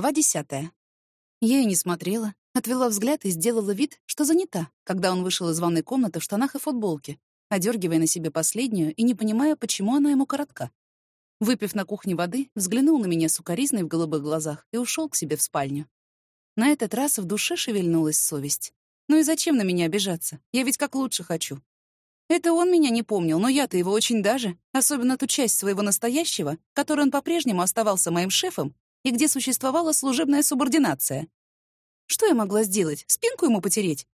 Глава десятая. Я и не смотрела, отвела взгляд и сделала вид, что занята, когда он вышел из ванной комнаты в штанах и футболке, одергивая на себе последнюю и не понимая, почему она ему коротка. Выпив на кухне воды, взглянул на меня сукоризной в голубых глазах и ушел к себе в спальню. На этот раз в душе шевельнулась совесть. Ну и зачем на меня обижаться? Я ведь как лучше хочу. Это он меня не помнил, но я-то его очень даже, особенно ту часть своего настоящего, которой он по-прежнему оставался моим шефом и где существовала служебная субординация. Что я могла сделать? Спинку ему потереть?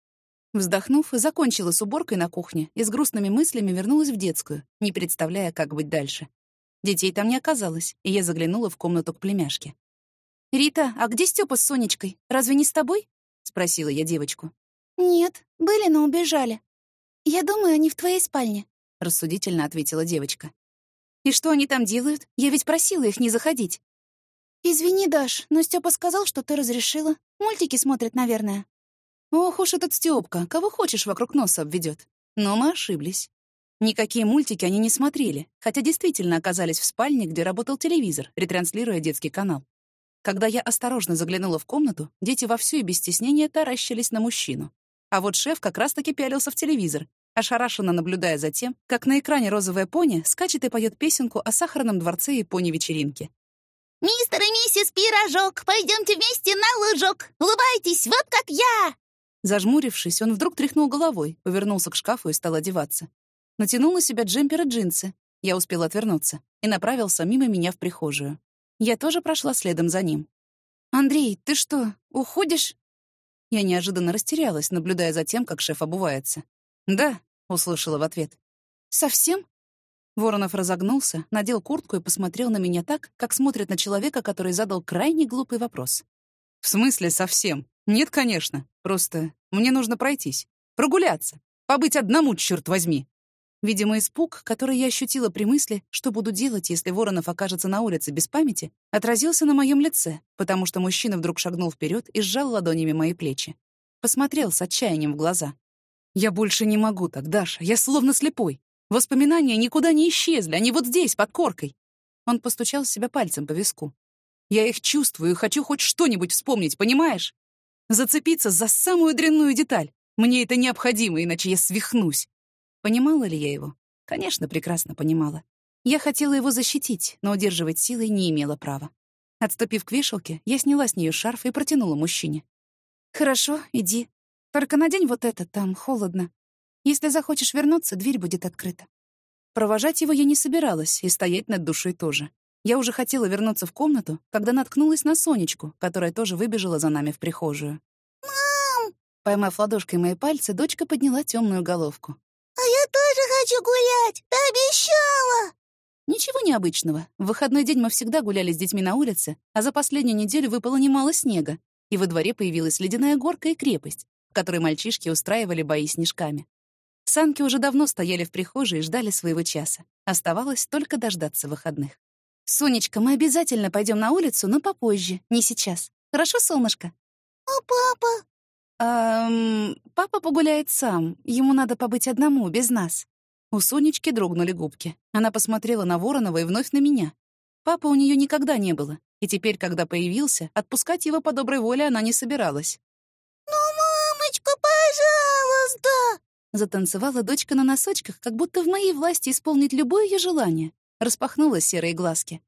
Вздохнув, закончила с уборкой на кухне и с грустными мыслями вернулась в детскую, не представляя, как быть дальше. Детей там не оказалось, и я заглянула в комнату к племяшке. «Рита, а где Стёпа с Сонечкой? Разве не с тобой?» — спросила я девочку. «Нет, были, но убежали. «Я думаю, они в твоей спальне», — рассудительно ответила девочка. «И что они там делают? Я ведь просила их не заходить». «Извини, Даш, но Степа сказал, что ты разрешила. Мультики смотрят, наверное». «Ох уж этот Стёпка, кого хочешь вокруг носа обведет. Но мы ошиблись. Никакие мультики они не смотрели, хотя действительно оказались в спальне, где работал телевизор, ретранслируя детский канал. Когда я осторожно заглянула в комнату, дети вовсю и без стеснения таращились на мужчину. А вот шеф как раз-таки пялился в телевизор, ошарашенно наблюдая за тем, как на экране розовая пони скачет и поет песенку о сахарном дворце и пони-вечеринке. «Мистер и миссис Пирожок, пойдемте вместе на лужок! Улыбайтесь, вот как я!» Зажмурившись, он вдруг тряхнул головой, повернулся к шкафу и стал одеваться. Натянул на себя джемпер и джинсы. Я успела отвернуться и направился мимо меня в прихожую. Я тоже прошла следом за ним. «Андрей, ты что, уходишь?» Я неожиданно растерялась, наблюдая за тем, как шеф обувается. «Да», — услышала в ответ. «Совсем?» Воронов разогнулся, надел куртку и посмотрел на меня так, как смотрит на человека, который задал крайне глупый вопрос. «В смысле совсем? Нет, конечно. Просто мне нужно пройтись. Прогуляться. Побыть одному, черт возьми!» Видимо, испуг, который я ощутила при мысли, что буду делать, если Воронов окажется на улице без памяти, отразился на моем лице, потому что мужчина вдруг шагнул вперед и сжал ладонями мои плечи. Посмотрел с отчаянием в глаза. «Я больше не могу так, Даша, я словно слепой. Воспоминания никуда не исчезли, они вот здесь, под коркой». Он постучал себя пальцем по виску. «Я их чувствую и хочу хоть что-нибудь вспомнить, понимаешь? Зацепиться за самую дрянную деталь. Мне это необходимо, иначе я свихнусь. Понимала ли я его? Конечно, прекрасно понимала. Я хотела его защитить, но удерживать силой не имела права. Отступив к вешалке, я сняла с нее шарф и протянула мужчине. «Хорошо, иди. Только надень вот это, там холодно. Если захочешь вернуться, дверь будет открыта». Провожать его я не собиралась, и стоять над душой тоже. Я уже хотела вернуться в комнату, когда наткнулась на Сонечку, которая тоже выбежала за нами в прихожую. «Мам!» Поймав ладошкой мои пальцы, дочка подняла темную головку. «А я тоже хочу гулять! Ты обещала!» Ничего необычного. В выходной день мы всегда гуляли с детьми на улице, а за последнюю неделю выпало немало снега, и во дворе появилась ледяная горка и крепость, в которой мальчишки устраивали бои снежками. Санки уже давно стояли в прихожей и ждали своего часа. Оставалось только дождаться выходных. «Сонечка, мы обязательно пойдем на улицу, но попозже, не сейчас. Хорошо, солнышко?» «А папа?» «Эм, папа погуляет сам. Ему надо побыть одному, без нас». У Сонечки дрогнули губки. Она посмотрела на Воронова и вновь на меня. Папы у нее никогда не было, и теперь, когда появился, отпускать его по доброй воле она не собиралась. Затанцевала дочка на носочках, как будто в моей власти исполнить любое ее желание. Распахнула серые глазки.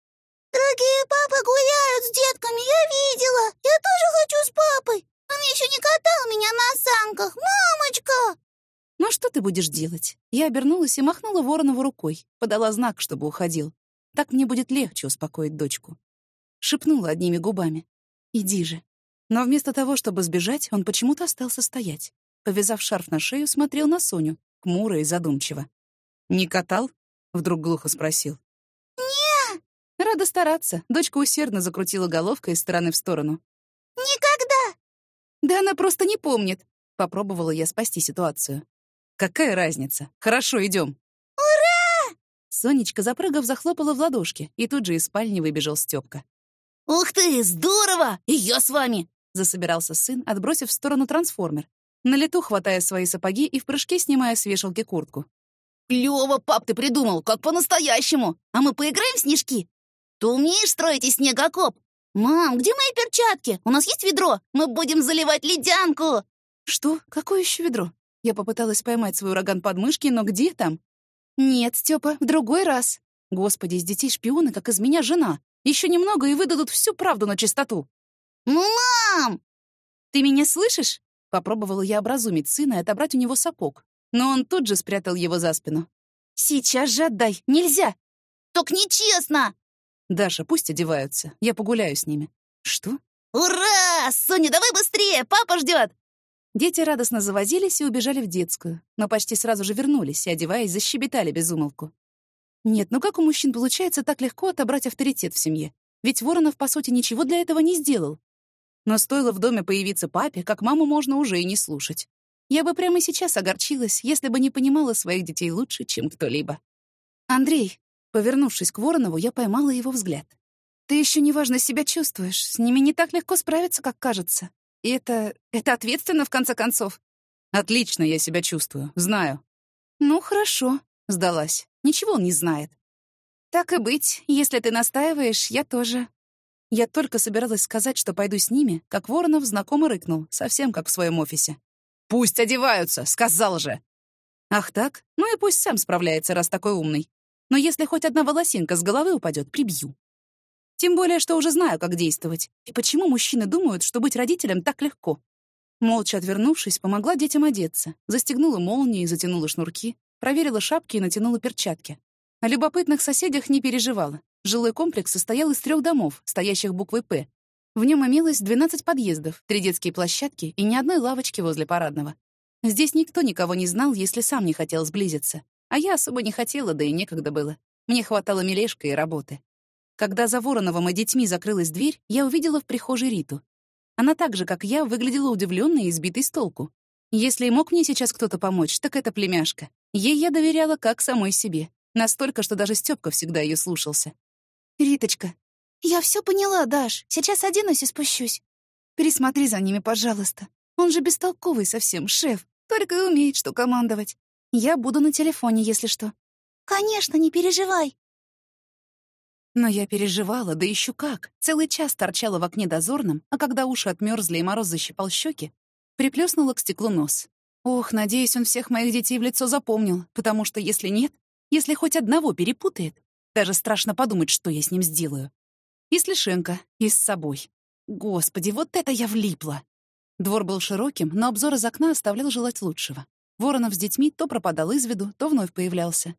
«Дорогие папы гуляют с детками, я видела! Я тоже хочу с папой! Он еще не катал меня на санках, мамочка!» «Ну что ты будешь делать?» Я обернулась и махнула Воронову рукой, подала знак, чтобы уходил. Так мне будет легче успокоить дочку. Шепнула одними губами. «Иди же». Но вместо того, чтобы сбежать, он почему-то остался стоять. Повязав шарф на шею, смотрел на Соню, хмуро и задумчиво. «Не катал?» — вдруг глухо спросил. «Не!» Рада стараться. Дочка усердно закрутила головкой из стороны в сторону. «Никогда!» «Да она просто не помнит!» Попробовала я спасти ситуацию. «Какая разница? Хорошо, идем. «Ура!» Сонечка, запрыгав, захлопала в ладошки, и тут же из спальни выбежал Стёпка. «Ух ты, здорово! И я с вами!» Засобирался сын, отбросив в сторону трансформер, на лету хватая свои сапоги и в прыжке снимая с вешалки куртку. «Клёво, пап, ты придумал, как по-настоящему! А мы поиграем в снежки? Ты умеешь строить из снега окоп? «Мам, где мои перчатки? У нас есть ведро? Мы будем заливать ледянку!» «Что? Какое еще ведро?» Я попыталась поймать свой ураган под мышки, но где там? «Нет, Степа, в другой раз». Господи, из детей шпионы, как из меня жена. Еще немного и выдадут всю правду на чистоту. «Мам!» «Ты меня слышишь?» Попробовала я образумить сына и отобрать у него сапог. Но он тут же спрятал его за спину. «Сейчас же отдай! Нельзя!» «Так нечестно!» «Даша, пусть одеваются. Я погуляю с ними». «Что?» «Ура! Соня, давай быстрее! Папа ждет!» Дети радостно завозились и убежали в детскую, но почти сразу же вернулись и, одеваясь, защебетали без умолку. Нет, ну как у мужчин получается так легко отобрать авторитет в семье? Ведь Воронов, по сути, ничего для этого не сделал. Но стоило в доме появиться папе, как маму можно уже и не слушать. Я бы прямо сейчас огорчилась, если бы не понимала своих детей лучше, чем кто-либо. «Андрей», повернувшись к Воронову, я поймала его взгляд. «Ты еще неважно себя чувствуешь. С ними не так легко справиться, как кажется. И это... это ответственно, в конце концов». «Отлично я себя чувствую. Знаю». «Ну, хорошо», — сдалась. «Ничего он не знает». «Так и быть. Если ты настаиваешь, я тоже». Я только собиралась сказать, что пойду с ними, как Воронов знакомо рыкнул, совсем как в своем офисе. «Пусть одеваются, сказал же!» «Ах так? Ну и пусть сам справляется, раз такой умный. Но если хоть одна волосинка с головы упадет, прибью. Тем более, что уже знаю, как действовать. И почему мужчины думают, что быть родителем так легко?» Молча отвернувшись, помогла детям одеться, застегнула молнии, затянула шнурки, проверила шапки и натянула перчатки. О любопытных соседях не переживала. Жилой комплекс состоял из трех домов, стоящих буквой «П», в нем имелось 12 подъездов, три детские площадки и ни одной лавочки возле парадного. Здесь никто никого не знал, если сам не хотел сблизиться. А я особо не хотела, да и некогда было. Мне хватало милешка и работы. Когда за Вороновым и детьми закрылась дверь, я увидела в прихожей Риту. Она так же, как я, выглядела удивленной и сбитой с толку. Если и мог мне сейчас кто-то помочь, так это племяшка. Ей я доверяла как самой себе. Настолько, что даже Стёпка всегда ее слушался. «Риточка, «Я все поняла, Даш. Сейчас оденусь и спущусь». «Пересмотри за ними, пожалуйста. Он же бестолковый совсем, шеф. Только и умеет, что командовать. Я буду на телефоне, если что». «Конечно, не переживай». Но я переживала, да еще как. Целый час торчала в окне дозорном, а когда уши отмерзли и мороз защипал щеки, приплюснула к стеклу нос. Ох, надеюсь, он всех моих детей в лицо запомнил, потому что если нет, если хоть одного перепутает, даже страшно подумать, что я с ним сделаю. И с Лишенко, и с собой. Господи, вот это я влипла! Двор был широким, но обзор из окна оставлял желать лучшего. Воронов с детьми то пропадал из виду, то вновь появлялся.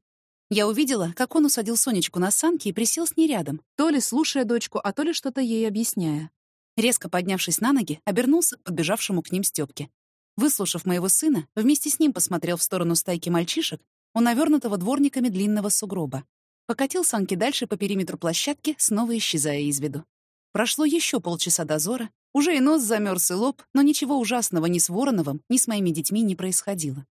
Я увидела, как он усадил Сонечку на санки и присел с ней рядом, то ли слушая дочку, а то ли что-то ей объясняя. Резко поднявшись на ноги, обернулся к подбежавшему к ним Стёпке. Выслушав моего сына, вместе с ним посмотрел в сторону стайки мальчишек у навернутого дворниками длинного сугроба. Покатил санки дальше по периметру площадки, снова исчезая из виду. Прошло еще полчаса дозора, уже и нос замерз и лоб, но ничего ужасного ни с Вороновым, ни с моими детьми не происходило.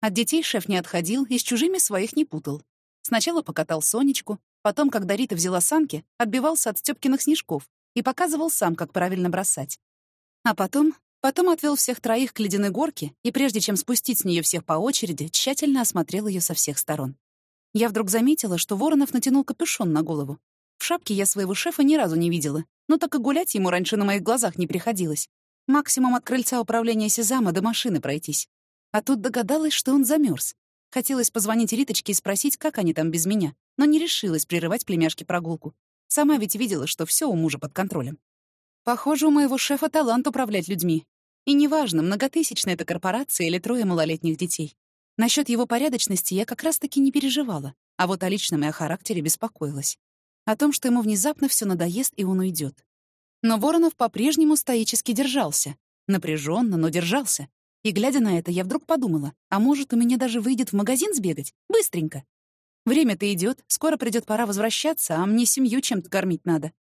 От детей шеф не отходил и с чужими своих не путал. Сначала покатал Сонечку, потом, когда Рита взяла санки, отбивался от Стёпкиных снежков и показывал сам, как правильно бросать. А потом, потом отвел всех троих к ледяной горке и, прежде чем спустить с нее всех по очереди, тщательно осмотрел ее со всех сторон. Я вдруг заметила, что Воронов натянул капюшон на голову. В шапке я своего шефа ни разу не видела, но так и гулять ему раньше на моих глазах не приходилось. Максимум от крыльца управления Сезама до машины пройтись. А тут догадалась, что он замерз. Хотелось позвонить Риточке и спросить, как они там без меня, но не решилась прерывать племяшке прогулку. Сама ведь видела, что все у мужа под контролем. Похоже, у моего шефа талант управлять людьми. И неважно, многотысячная это корпорация или трое малолетних детей. Насчет его порядочности я как раз-таки не переживала, а вот о личном и о характере беспокоилась. О том, что ему внезапно все надоест, и он уйдет. Но Воронов по-прежнему стоически держался. напряженно, но держался. И, глядя на это, я вдруг подумала, а может, у меня даже выйдет в магазин сбегать? Быстренько. Время-то идет, скоро придет пора возвращаться, а мне семью чем-то кормить надо.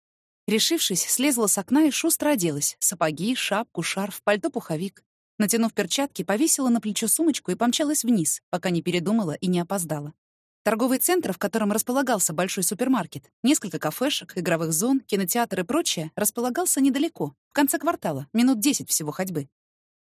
Решившись, слезла с окна и шустро оделась. Сапоги, шапку, шарф, пальто-пуховик. Натянув перчатки, повесила на плечо сумочку и помчалась вниз, пока не передумала и не опоздала. Торговый центр, в котором располагался большой супермаркет, несколько кафешек, игровых зон, кинотеатр и прочее, располагался недалеко, в конце квартала, минут десять всего ходьбы.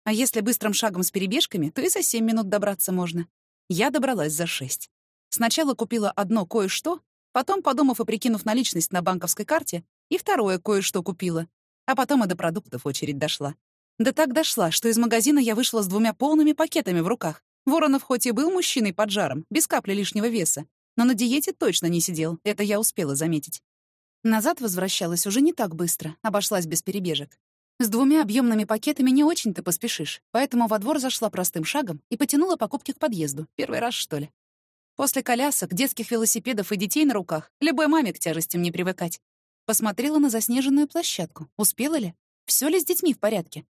А если быстрым шагом с перебежками, то и за семь минут добраться можно. Я добралась за шесть. Сначала купила одно кое-что, потом, подумав и прикинув наличность на банковской карте, И второе кое-что купила. А потом и до продуктов очередь дошла. Да так дошла, что из магазина я вышла с двумя полными пакетами в руках. Воронов хоть и был мужчиной под жаром, без капли лишнего веса, но на диете точно не сидел, это я успела заметить. Назад возвращалась уже не так быстро, обошлась без перебежек. С двумя объемными пакетами не очень-то поспешишь, поэтому во двор зашла простым шагом и потянула покупки к подъезду. Первый раз, что ли. После колясок, детских велосипедов и детей на руках любой маме к тяжестям не привыкать. Посмотрела на заснеженную площадку. Успела ли? Все ли с детьми в порядке?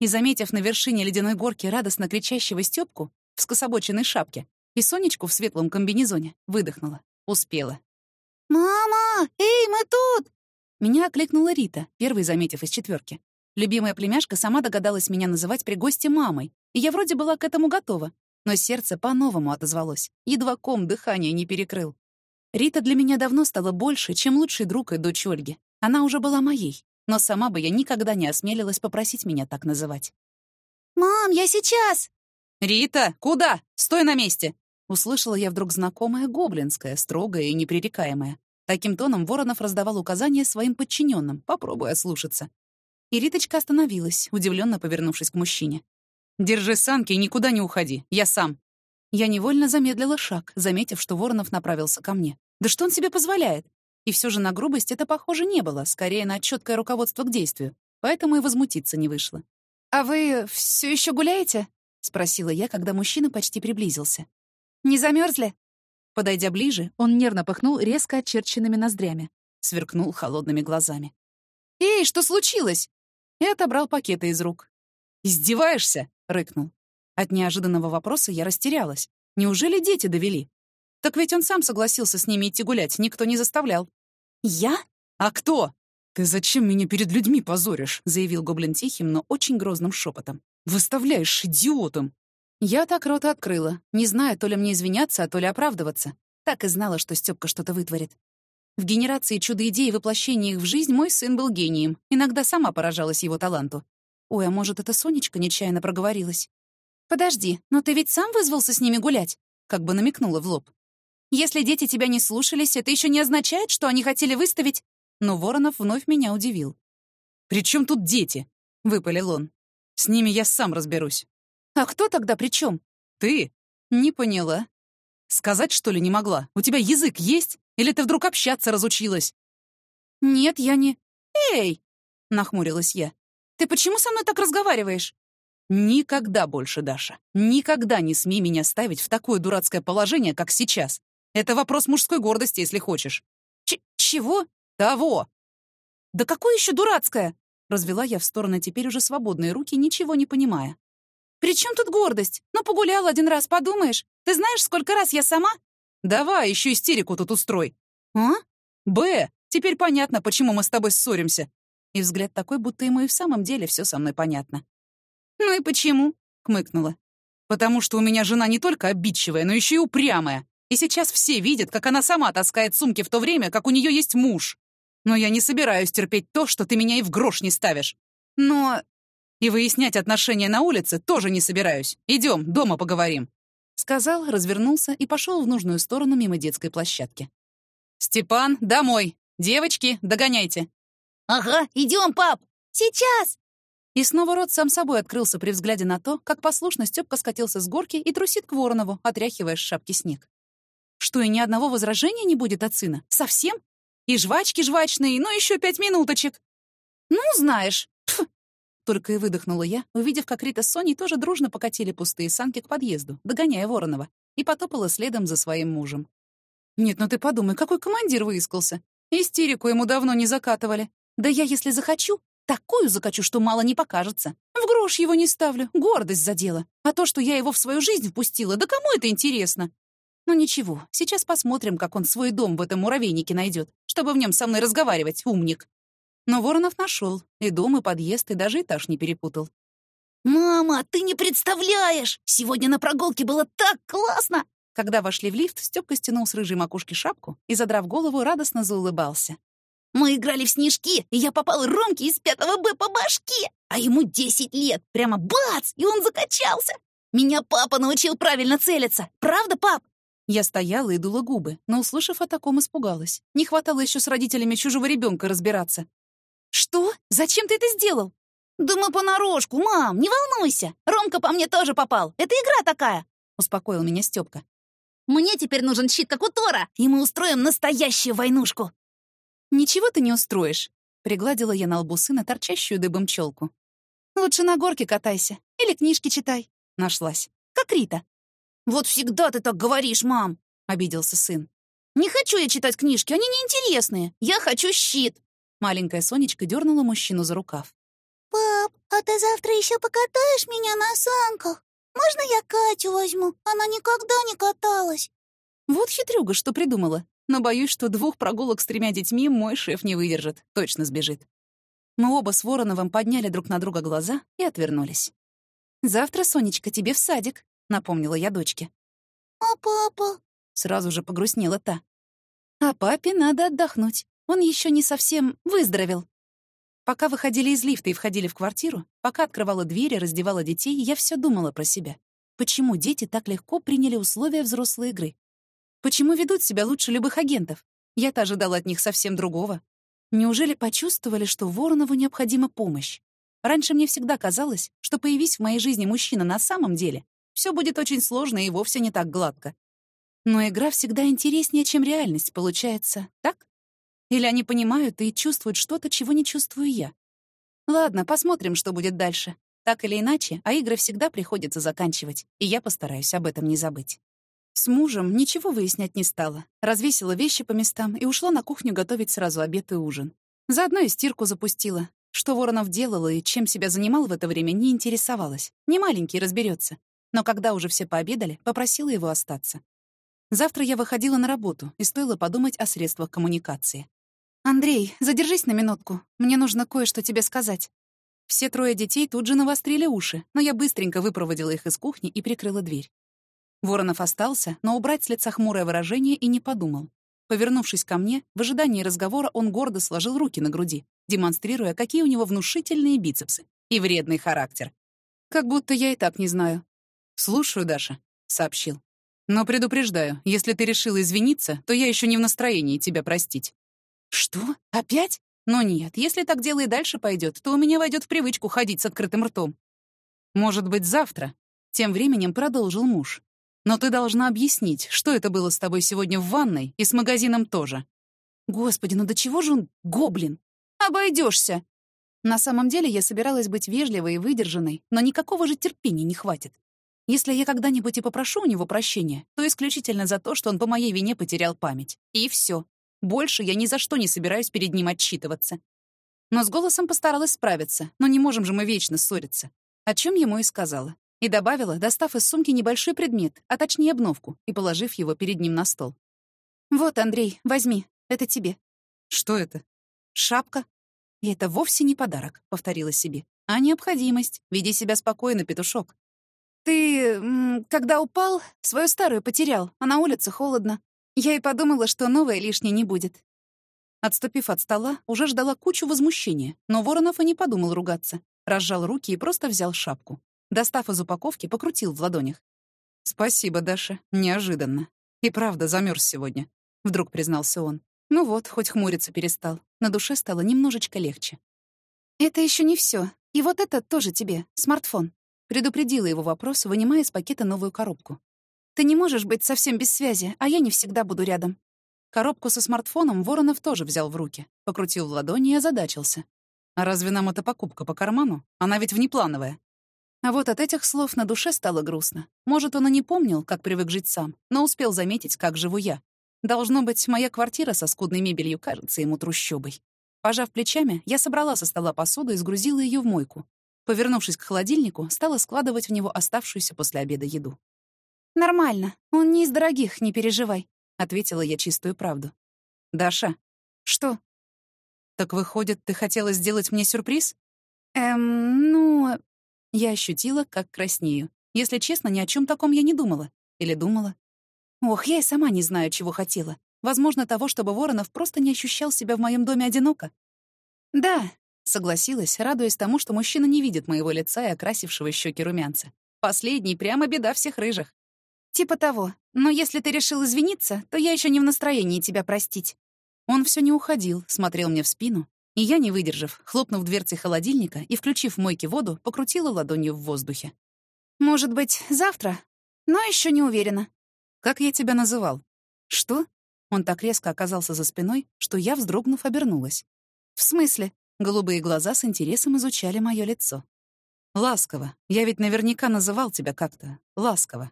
И, заметив на вершине ледяной горки радостно кричащего Стёпку в скособоченной шапке и Сонечку в светлом комбинезоне, выдохнула. Успела. «Мама! Эй, мы тут!» Меня окликнула Рита, первой заметив из четверки. Любимая племяшка сама догадалась меня называть при гости мамой, и я вроде была к этому готова, но сердце по-новому отозвалось, едва ком дыхания не перекрыл. Рита для меня давно стала больше, чем лучший друг и дочь Ольги. Она уже была моей, но сама бы я никогда не осмелилась попросить меня так называть. «Мам, я сейчас!» «Рита, куда? Стой на месте!» Услышала я вдруг знакомое гоблинское, строгое и непререкаемое. Таким тоном Воронов раздавал указания своим подчиненным, попробуя слушаться. И Риточка остановилась, удивленно повернувшись к мужчине. «Держи санки и никуда не уходи. Я сам». Я невольно замедлила шаг, заметив, что Воронов направился ко мне. «Да что он себе позволяет?» И все же на грубость это, похоже, не было, скорее на четкое руководство к действию, поэтому и возмутиться не вышло. «А вы все еще гуляете?» — спросила я, когда мужчина почти приблизился. «Не замерзли? Подойдя ближе, он нервно пыхнул резко очерченными ноздрями, сверкнул холодными глазами. «Эй, что случилось?» и отобрал пакеты из рук. «Издеваешься?» — рыкнул. От неожиданного вопроса я растерялась. Неужели дети довели? Так ведь он сам согласился с ними идти гулять, никто не заставлял. «Я? А кто?» «Ты зачем меня перед людьми позоришь?» — заявил гоблин тихим, но очень грозным шепотом. «Выставляешь идиотом!» Я так рот открыла, не зная, то ли мне извиняться, а то ли оправдываться. Так и знала, что Стёпка что-то вытворит. В генерации чудо-идей и воплощении их в жизнь мой сын был гением. Иногда сама поражалась его таланту. Ой, а может, это Сонечка нечаянно проговорилась? «Подожди, но ты ведь сам вызвался с ними гулять?» Как бы намекнула в лоб. «Если дети тебя не слушались, это еще не означает, что они хотели выставить...» Но Воронов вновь меня удивил. «При чем тут дети?» — выпалил он. «С ними я сам разберусь». «А кто тогда при чем? «Ты?» «Не поняла». «Сказать, что ли, не могла? У тебя язык есть? Или ты вдруг общаться разучилась?» «Нет, я не...» «Эй!» — нахмурилась я. «Ты почему со мной так разговариваешь?» «Никогда больше, Даша. Никогда не смей меня ставить в такое дурацкое положение, как сейчас. Это вопрос мужской гордости, если хочешь». Ч «Чего?» «Того!» «Да какое еще дурацкое?» Развела я в стороны теперь уже свободные руки, ничего не понимая. «При чем тут гордость? Ну, погулял один раз, подумаешь. Ты знаешь, сколько раз я сама Давай еще истерику тут устрой. А? Б, теперь понятно, почему мы с тобой ссоримся. И взгляд такой, будто ему и в самом деле все со мной понятно. Ну и почему? Кмыкнула. Потому что у меня жена не только обидчивая, но еще и упрямая. И сейчас все видят, как она сама таскает сумки в то время, как у нее есть муж. Но я не собираюсь терпеть то, что ты меня и в грош не ставишь. Но... И выяснять отношения на улице тоже не собираюсь. Идем, дома поговорим. Сказал, развернулся и пошел в нужную сторону мимо детской площадки. «Степан, домой! Девочки, догоняйте!» «Ага, идем, пап! Сейчас!» И снова рот сам собой открылся при взгляде на то, как послушно Стёпка скатился с горки и трусит к Воронову, отряхивая с шапки снег. Что, и ни одного возражения не будет от сына? Совсем? И жвачки жвачные, ну еще пять минуточек. Ну, знаешь. Только и выдохнула я, увидев, как Рита с Соней тоже дружно покатили пустые санки к подъезду, догоняя Воронова, и потопала следом за своим мужем. «Нет, ну ты подумай, какой командир выискался. Истерику ему давно не закатывали. Да я, если захочу, такую закачу, что мало не покажется. В грош его не ставлю, гордость задела. А то, что я его в свою жизнь впустила, да кому это интересно? Ну ничего, сейчас посмотрим, как он свой дом в этом муравейнике найдет, чтобы в нем со мной разговаривать, умник. Но Воронов нашел и дом, и подъезд, и даже этаж не перепутал. «Мама, ты не представляешь! Сегодня на прогулке было так классно!» Когда вошли в лифт, Стёпка стянул с рыжей макушки шапку и, задрав голову, радостно заулыбался. «Мы играли в снежки, и я попал Ромке из пятого Б по башке! А ему десять лет! Прямо бац! И он закачался! Меня папа научил правильно целиться! Правда, пап?» Я стояла и дула губы, но, услышав о таком, испугалась. Не хватало еще с родителями чужого ребенка разбираться. «Что? Зачем ты это сделал?» «Да мы понарошку, мам, не волнуйся. Ромка по мне тоже попал. Это игра такая», — успокоил меня Стёпка. «Мне теперь нужен щит, как у Тора, и мы устроим настоящую войнушку». «Ничего ты не устроишь», — пригладила я на лбу сына торчащую дыбом челку. «Лучше на горке катайся или книжки читай», — нашлась. «Как Рита». «Вот всегда ты так говоришь, мам», — обиделся сын. «Не хочу я читать книжки, они неинтересные. Я хочу щит». Маленькая Сонечка дернула мужчину за рукав. «Пап, а ты завтра еще покатаешь меня на санках? Можно я Катю возьму? Она никогда не каталась». Вот хитрюга, что придумала. Но боюсь, что двух прогулок с тремя детьми мой шеф не выдержит, точно сбежит. Мы оба с Вороновым подняли друг на друга глаза и отвернулись. «Завтра, Сонечка, тебе в садик», — напомнила я дочке. «А папа?» — сразу же погрустнела та. «А папе надо отдохнуть. Он еще не совсем выздоровел». Пока выходили из лифта и входили в квартиру, пока открывала дверь и раздевала детей, я все думала про себя. Почему дети так легко приняли условия взрослой игры? Почему ведут себя лучше любых агентов? Я-то ожидала от них совсем другого. Неужели почувствовали, что Воронову необходима помощь? Раньше мне всегда казалось, что появись в моей жизни мужчина на самом деле, все будет очень сложно и вовсе не так гладко. Но игра всегда интереснее, чем реальность, получается, так? Или они понимают и чувствуют что-то, чего не чувствую я? Ладно, посмотрим, что будет дальше. Так или иначе, а игры всегда приходится заканчивать, и я постараюсь об этом не забыть. С мужем ничего выяснять не стала. Развесила вещи по местам и ушла на кухню готовить сразу обед и ужин. Заодно и стирку запустила. Что Воронов делал и чем себя занимал в это время, не интересовалась. Не маленький, разберется. Но когда уже все пообедали, попросила его остаться. Завтра я выходила на работу, и стоило подумать о средствах коммуникации. «Андрей, задержись на минутку. Мне нужно кое-что тебе сказать». Все трое детей тут же навострили уши, но я быстренько выпроводила их из кухни и прикрыла дверь. Воронов остался, но убрать с лица хмурое выражение и не подумал. Повернувшись ко мне, в ожидании разговора он гордо сложил руки на груди, демонстрируя, какие у него внушительные бицепсы и вредный характер. Как будто я и так не знаю. «Слушаю, Даша», — сообщил. «Но предупреждаю, если ты решила извиниться, то я еще не в настроении тебя простить». «Что? Опять? Но нет, если так дело и дальше пойдет, то у меня войдет в привычку ходить с открытым ртом». «Может быть, завтра?» — тем временем продолжил муж. «Но ты должна объяснить, что это было с тобой сегодня в ванной и с магазином тоже». «Господи, ну до чего же он гоблин? Обойдешься!» На самом деле я собиралась быть вежливой и выдержанной, но никакого же терпения не хватит. Если я когда-нибудь и попрошу у него прощения, то исключительно за то, что он по моей вине потерял память. И все. Больше я ни за что не собираюсь перед ним отчитываться. Но с голосом постаралась справиться, но не можем же мы вечно ссориться. О чем ему и сказала. И добавила, достав из сумки небольшой предмет, а точнее обновку, и положив его перед ним на стол. «Вот, Андрей, возьми, это тебе». «Что это?» «Шапка». «И это вовсе не подарок», — повторила себе, «а необходимость. Веди себя спокойно, петушок». «Ты, когда упал, свою старую потерял, а на улице холодно. Я и подумала, что новое лишнее не будет. Отступив от стола, уже ждала кучу возмущения, но Воронов и не подумал ругаться. Разжал руки и просто взял шапку. Достав из упаковки, покрутил в ладонях. «Спасибо, Даша. Неожиданно. И правда, замерз сегодня», — вдруг признался он. Ну вот, хоть хмуриться перестал. На душе стало немножечко легче. «Это еще не все. И вот это тоже тебе, смартфон», — предупредила его вопрос, вынимая из пакета новую коробку. Ты не можешь быть совсем без связи, а я не всегда буду рядом». Коробку со смартфоном Воронов тоже взял в руки, покрутил в ладони и озадачился. «А разве нам эта покупка по карману? Она ведь внеплановая». А вот от этих слов на душе стало грустно. Может, он и не помнил, как привык жить сам, но успел заметить, как живу я. Должно быть, моя квартира со скудной мебелью кажется ему трущобой. Пожав плечами, я собрала со стола посуду и сгрузила ее в мойку. Повернувшись к холодильнику, стала складывать в него оставшуюся после обеда еду. «Нормально. Он не из дорогих, не переживай», — ответила я чистую правду. «Даша». «Что?» «Так выходит, ты хотела сделать мне сюрприз?» «Эм, ну...» Я ощутила, как краснею. Если честно, ни о чем таком я не думала. Или думала. Ох, я и сама не знаю, чего хотела. Возможно, того, чтобы Воронов просто не ощущал себя в моем доме одиноко. «Да», — согласилась, радуясь тому, что мужчина не видит моего лица и окрасившего щеки румянца. Последний — прямо беда всех рыжих. Типа того. Но если ты решил извиниться, то я еще не в настроении тебя простить. Он все не уходил, смотрел мне в спину, и я, не выдержав, хлопнув дверцей холодильника и включив в мойке воду, покрутила ладонью в воздухе. «Может быть, завтра? Но еще не уверена». «Как я тебя называл?» «Что?» Он так резко оказался за спиной, что я, вздрогнув, обернулась. «В смысле?» Голубые глаза с интересом изучали мое лицо. «Ласково. Я ведь наверняка называл тебя как-то. Ласково».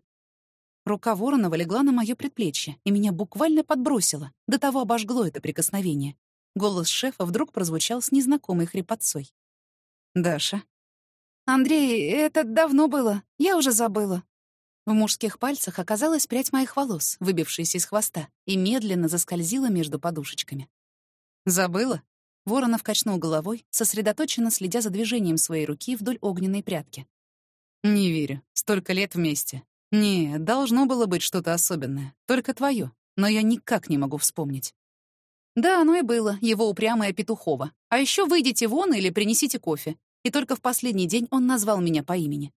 Рука Воронова легла на мое предплечье, и меня буквально подбросило. До того обожгло это прикосновение. Голос шефа вдруг прозвучал с незнакомой хрипотцой. «Даша». «Андрей, это давно было. Я уже забыла». В мужских пальцах оказалась прядь моих волос, выбившаяся из хвоста, и медленно заскользила между подушечками. «Забыла?» Воронов качнул головой, сосредоточенно следя за движением своей руки вдоль огненной прядки. «Не верю. Столько лет вместе. Не, должно было быть что-то особенное. Только твое. Но я никак не могу вспомнить». Да, оно и было, его упрямая Петухова. А еще выйдите вон или принесите кофе. И только в последний день он назвал меня по имени.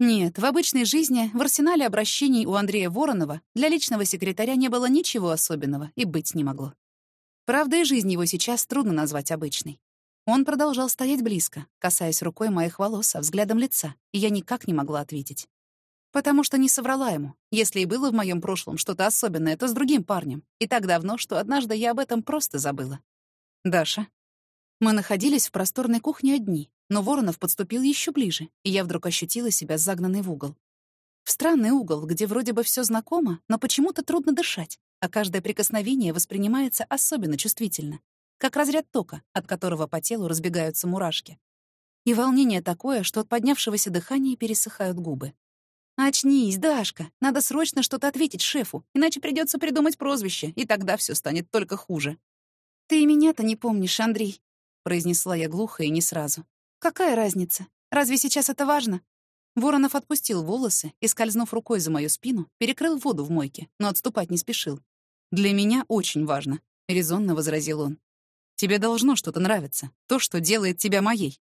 Нет, в обычной жизни, в арсенале обращений у Андрея Воронова для личного секретаря не было ничего особенного и быть не могло. Правда, и жизнь его сейчас трудно назвать обычной. Он продолжал стоять близко, касаясь рукой моих волос, а взглядом лица, и я никак не могла ответить. Потому что не соврала ему. Если и было в моем прошлом что-то особенное, то с другим парнем. И так давно, что однажды я об этом просто забыла. Даша. Мы находились в просторной кухне одни, но Воронов подступил еще ближе, и я вдруг ощутила себя загнанной в угол. В странный угол, где вроде бы все знакомо, но почему-то трудно дышать а каждое прикосновение воспринимается особенно чувствительно, как разряд тока, от которого по телу разбегаются мурашки. И волнение такое, что от поднявшегося дыхания пересыхают губы. «Очнись, Дашка! Надо срочно что-то ответить шефу, иначе придется придумать прозвище, и тогда все станет только хуже». «Ты и меня-то не помнишь, Андрей», — произнесла я глухо и не сразу. «Какая разница? Разве сейчас это важно?» Воронов отпустил волосы и, скользнув рукой за мою спину, перекрыл воду в мойке, но отступать не спешил. «Для меня очень важно», — резонно возразил он. «Тебе должно что-то нравиться, то, что делает тебя моей».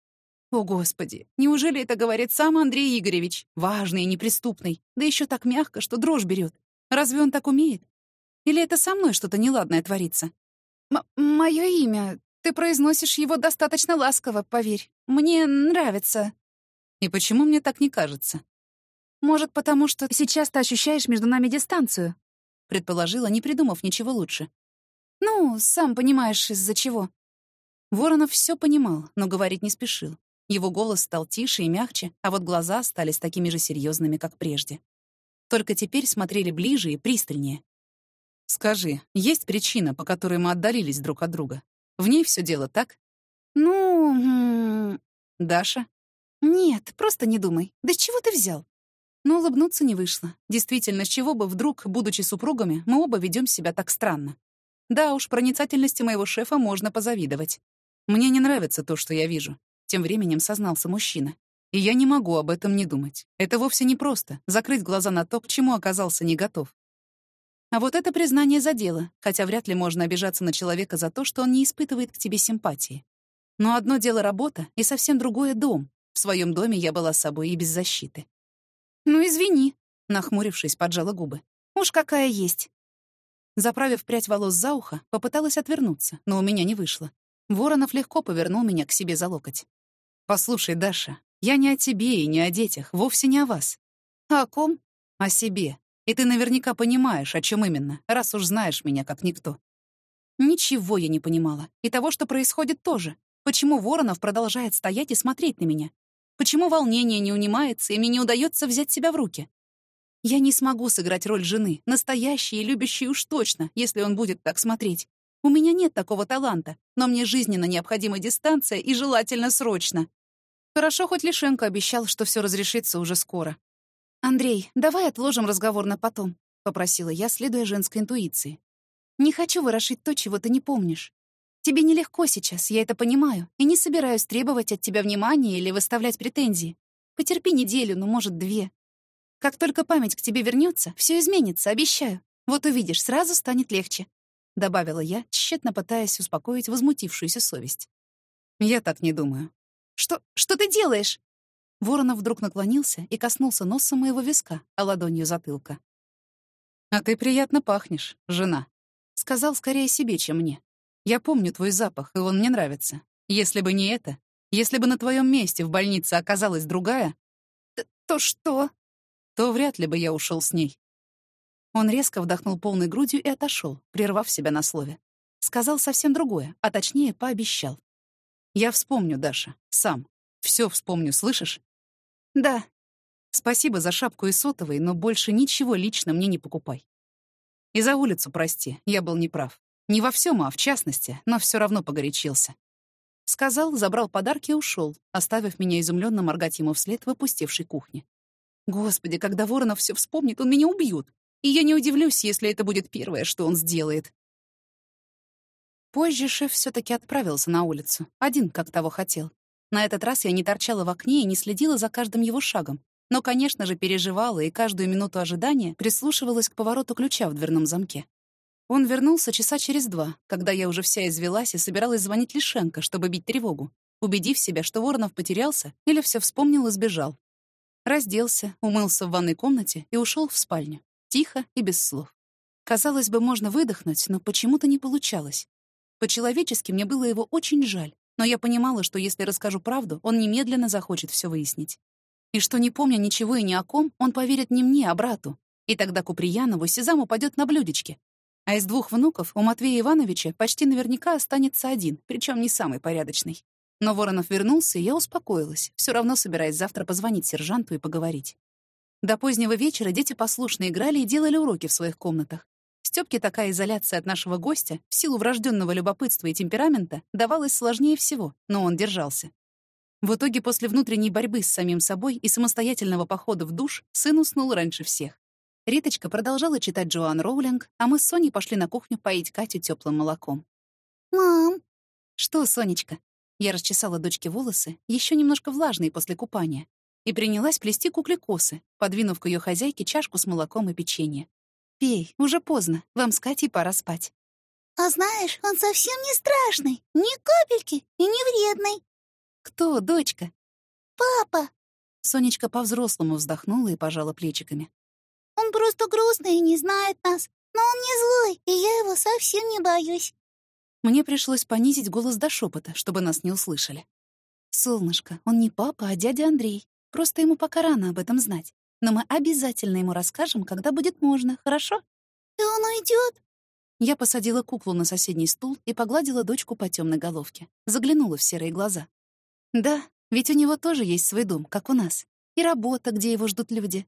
«О, Господи, неужели это говорит сам Андрей Игоревич? Важный и неприступный, да еще так мягко, что дрожь берет. Разве он так умеет? Или это со мной что-то неладное творится?» «Мое имя. Ты произносишь его достаточно ласково, поверь. Мне нравится». «И почему мне так не кажется?» «Может, потому что сейчас ты ощущаешь между нами дистанцию?» — предположила, не придумав ничего лучше. «Ну, сам понимаешь, из-за чего». Воронов все понимал, но говорить не спешил. Его голос стал тише и мягче, а вот глаза остались такими же серьезными, как прежде. Только теперь смотрели ближе и пристальнее. «Скажи, есть причина, по которой мы отдалились друг от друга? В ней все дело, так?» «Ну...» «Даша?» «Нет, просто не думай. Да с чего ты взял?» Но улыбнуться не вышло. Действительно, с чего бы вдруг, будучи супругами, мы оба ведем себя так странно. Да уж, проницательности моего шефа можно позавидовать. Мне не нравится то, что я вижу. Тем временем сознался мужчина. И я не могу об этом не думать. Это вовсе не просто — закрыть глаза на то, к чему оказался не готов. А вот это признание задело, хотя вряд ли можно обижаться на человека за то, что он не испытывает к тебе симпатии. Но одно дело работа, и совсем другое — дом. В своем доме я была с собой и без защиты. «Ну, извини», — нахмурившись, поджала губы. «Уж какая есть». Заправив прядь волос за ухо, попыталась отвернуться, но у меня не вышло. Воронов легко повернул меня к себе за локоть. «Послушай, Даша, я не о тебе и не о детях, вовсе не о вас». «А о ком?» «О себе. И ты наверняка понимаешь, о чем именно, раз уж знаешь меня как никто». Ничего я не понимала. И того, что происходит, тоже. Почему Воронов продолжает стоять и смотреть на меня? Почему волнение не унимается, и мне не удается взять себя в руки? Я не смогу сыграть роль жены, настоящей и любящей уж точно, если он будет так смотреть. У меня нет такого таланта, но мне жизненно необходима дистанция и желательно срочно. Хорошо, хоть Лишенко обещал, что все разрешится уже скоро. «Андрей, давай отложим разговор на потом», — попросила я, следуя женской интуиции. «Не хочу ворошить то, чего ты не помнишь. Тебе нелегко сейчас, я это понимаю, и не собираюсь требовать от тебя внимания или выставлять претензии. Потерпи неделю, ну, может, две. Как только память к тебе вернется, все изменится, обещаю. Вот увидишь, сразу станет легче», — добавила я, тщетно пытаясь успокоить возмутившуюся совесть. «Я так не думаю». «Что... что ты делаешь?» Воронов вдруг наклонился и коснулся носом моего виска, а ладонью затылка. «А ты приятно пахнешь, жена», — сказал скорее себе, чем мне. «Я помню твой запах, и он мне нравится. Если бы не это, если бы на твоем месте в больнице оказалась другая, то что? То вряд ли бы я ушел с ней. Он резко вдохнул полной грудью и отошел, прервав себя на слове. Сказал совсем другое, а точнее пообещал. «Я вспомню, Даша, сам. Все вспомню, слышишь?» «Да». «Спасибо за шапку и сотовый, но больше ничего лично мне не покупай. И за улицу прости, я был неправ. Не во всем, а в частности, но все равно погорячился. Сказал, забрал подарки и ушел, оставив меня изумленно моргать ему вслед в опустевшей кухне. Господи, когда Воронов все вспомнит, он меня убьет. И я не удивлюсь, если это будет первое, что он сделает. Позже шеф все таки отправился на улицу, один, как того хотел. На этот раз я не торчала в окне и не следила за каждым его шагом, но, конечно же, переживала и каждую минуту ожидания прислушивалась к повороту ключа в дверном замке. Он вернулся часа через два, когда я уже вся извелась и собиралась звонить Лишенко, чтобы бить тревогу, убедив себя, что Воронов потерялся или все вспомнил и сбежал. Разделся, умылся в ванной комнате и ушел в спальню. Тихо и без слов. Казалось бы, можно выдохнуть, но почему-то не получалось. По-человечески мне было его очень жаль, но я понимала, что если расскажу правду, он немедленно захочет все выяснить. И что, не помня ничего и ни о ком, он поверит не мне, а брату. И тогда Куприянову Сезам упадет на блюдечке, а из двух внуков у Матвея Ивановича почти наверняка останется один, причем не самый порядочный. Но Воронов вернулся, и я успокоилась, все равно собираясь завтра позвонить сержанту и поговорить. До позднего вечера дети послушно играли и делали уроки в своих комнатах. Стёпке такая изоляция от нашего гостя, в силу врожденного любопытства и темперамента, давалась сложнее всего, но он держался. В итоге, после внутренней борьбы с самим собой и самостоятельного похода в душ, сын уснул раньше всех. Риточка продолжала читать Джоан Роулинг, а мы с Соней пошли на кухню поить Катю теплым молоком. «Мам!» «Что, Сонечка?» Я расчесала дочке волосы, еще немножко влажные после купания, и принялась плести кукле косы, подвинув к ее хозяйке чашку с молоком и печенье. «Пей, уже поздно, вам с Катей пора спать». «А знаешь, он совсем не страшный, ни капельки и не вредный». «Кто, дочка?» «Папа». Сонечка по-взрослому вздохнула и пожала плечиками. Он просто грустный и не знает нас. Но он не злой, и я его совсем не боюсь». Мне пришлось понизить голос до шепота, чтобы нас не услышали. «Солнышко, он не папа, а дядя Андрей. Просто ему пока рано об этом знать. Но мы обязательно ему расскажем, когда будет можно, хорошо?» «И он уйдет? Я посадила куклу на соседний стул и погладила дочку по темной головке. Заглянула в серые глаза. «Да, ведь у него тоже есть свой дом, как у нас. И работа, где его ждут люди.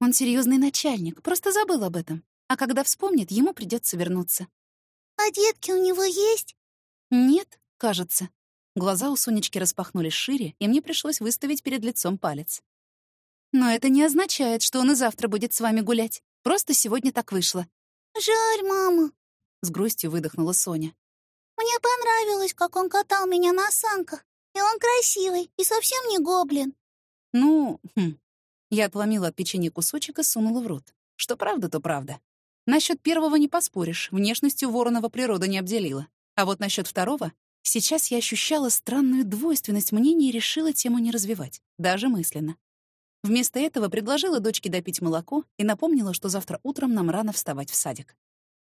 Он серьезный начальник, просто забыл об этом. А когда вспомнит, ему придется вернуться. «А детки у него есть?» «Нет, кажется». Глаза у Сонечки распахнулись шире, и мне пришлось выставить перед лицом палец. «Но это не означает, что он и завтра будет с вами гулять. Просто сегодня так вышло». «Жаль, мама», — с грустью выдохнула Соня. «Мне понравилось, как он катал меня на санках. И он красивый, и совсем не гоблин». «Ну, хм, я отломила от печенья кусочек и сунула в рот. Что правда, то правда. Насчет первого не поспоришь, внешностью Воронова природа не обделила. А вот насчет второго, сейчас я ощущала странную двойственность мнений и решила тему не развивать, даже мысленно. Вместо этого предложила дочке допить молоко и напомнила, что завтра утром нам рано вставать в садик.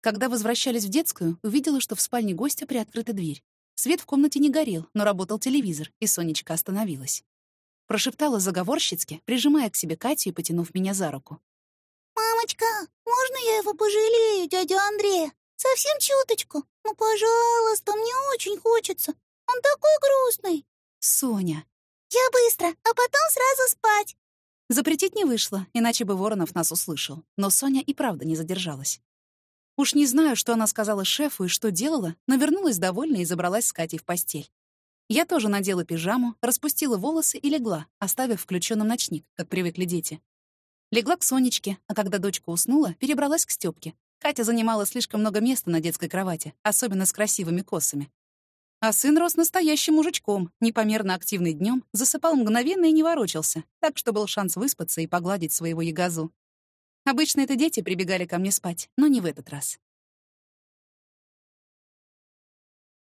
Когда возвращались в детскую, увидела, что в спальне гостя приоткрыта дверь. Свет в комнате не горел, но работал телевизор, и Сонечка остановилась. Прошептала заговорщицки, прижимая к себе Катю и потянув меня за руку. «Мамочка, можно я его пожалею, дядю Андрея? Совсем чуточку. Ну, пожалуйста, мне очень хочется. Он такой грустный». «Соня». «Я быстро, а потом сразу спать». Запретить не вышло, иначе бы Воронов нас услышал. Но Соня и правда не задержалась. Уж не знаю, что она сказала шефу и что делала, но вернулась довольна и забралась с Катей в постель. Я тоже надела пижаму, распустила волосы и легла, оставив включенным ночник, как привыкли дети. Легла к Сонечке, а когда дочка уснула, перебралась к Стёпке. Катя занимала слишком много места на детской кровати, особенно с красивыми косами. А сын рос настоящим мужичком, непомерно активный днем, засыпал мгновенно и не ворочался, так что был шанс выспаться и погладить своего ягозу. Обычно это дети прибегали ко мне спать, но не в этот раз.